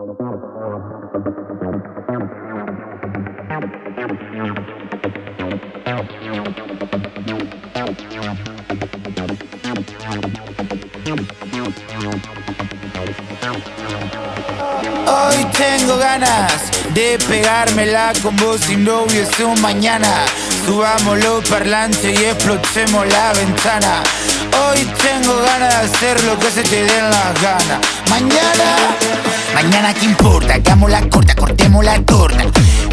Hoy tengo ganas de pegármela con vos y no hubiese un mañana. Subamos los parlantes y explotemos la ventana. Hoy tengo ganas de hacer lo que se te den las ganas. Mañana, mañana qué importa, hagamos la corta, cortemos la torta.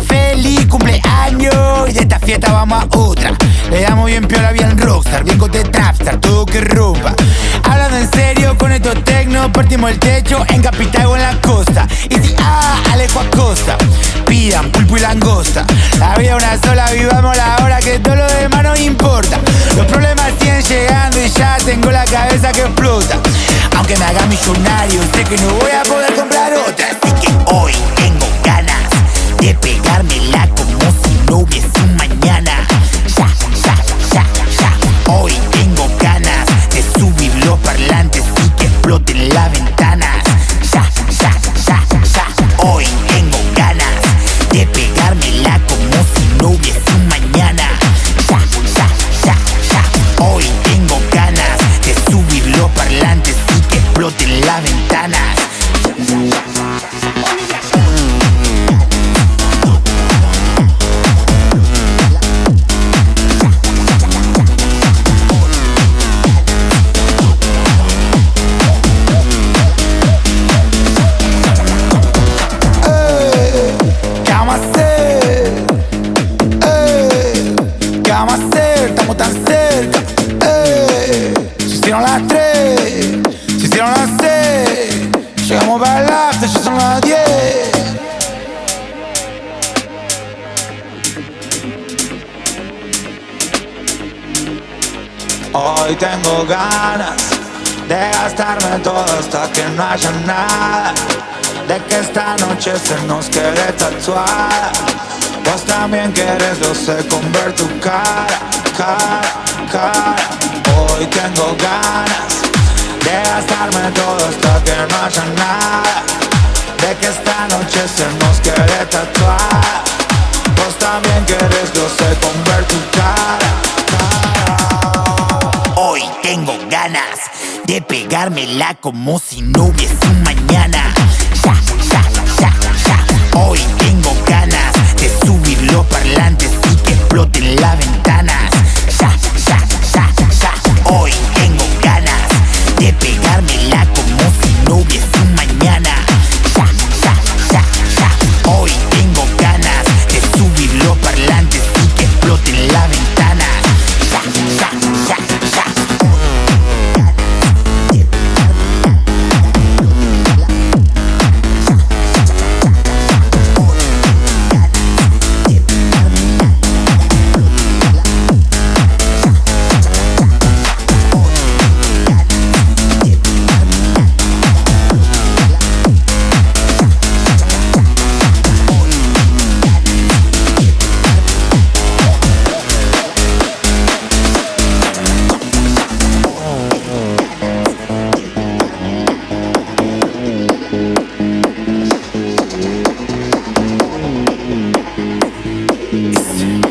Feliz cumpleaños y de esta fiesta vamos a otra. Le damos bien piola, bien rockstar, bien de trapstar, todo que rompa. Hablando en serio con estos tecno, partimos el techo en capital o en la costa. Y si ah, Alejo Acosta, pidan pulpo y langosta. La vida una sola, vivamos la hora que todo lo demás no importa. Los problemas siguen llegando y ya tengo la cabeza que explota. Aunque me haga millonario, sé que no voy a poder ¿Qué vamos a hacer? Estamos tan cerca. Eh, se hicieron las tres, se hicieron las seis. Llegamos para el after, ya son las diez. Hoy tengo ganas de gastarme todo hasta que no haya nada. De que esta noche se nos quede tatuada. Vos también quieres, lo sé, con ver tu cara, cara, cara. Hoy tengo ganas de gastarme todo hasta que no haya nada. De que esta noche se nos quede tatuada. Vos también quieres, lo sé, con ver tu cara, cara. Hoy tengo ganas de pegármela como si no hubiese un mañana. flote, laven. Mm-hmm.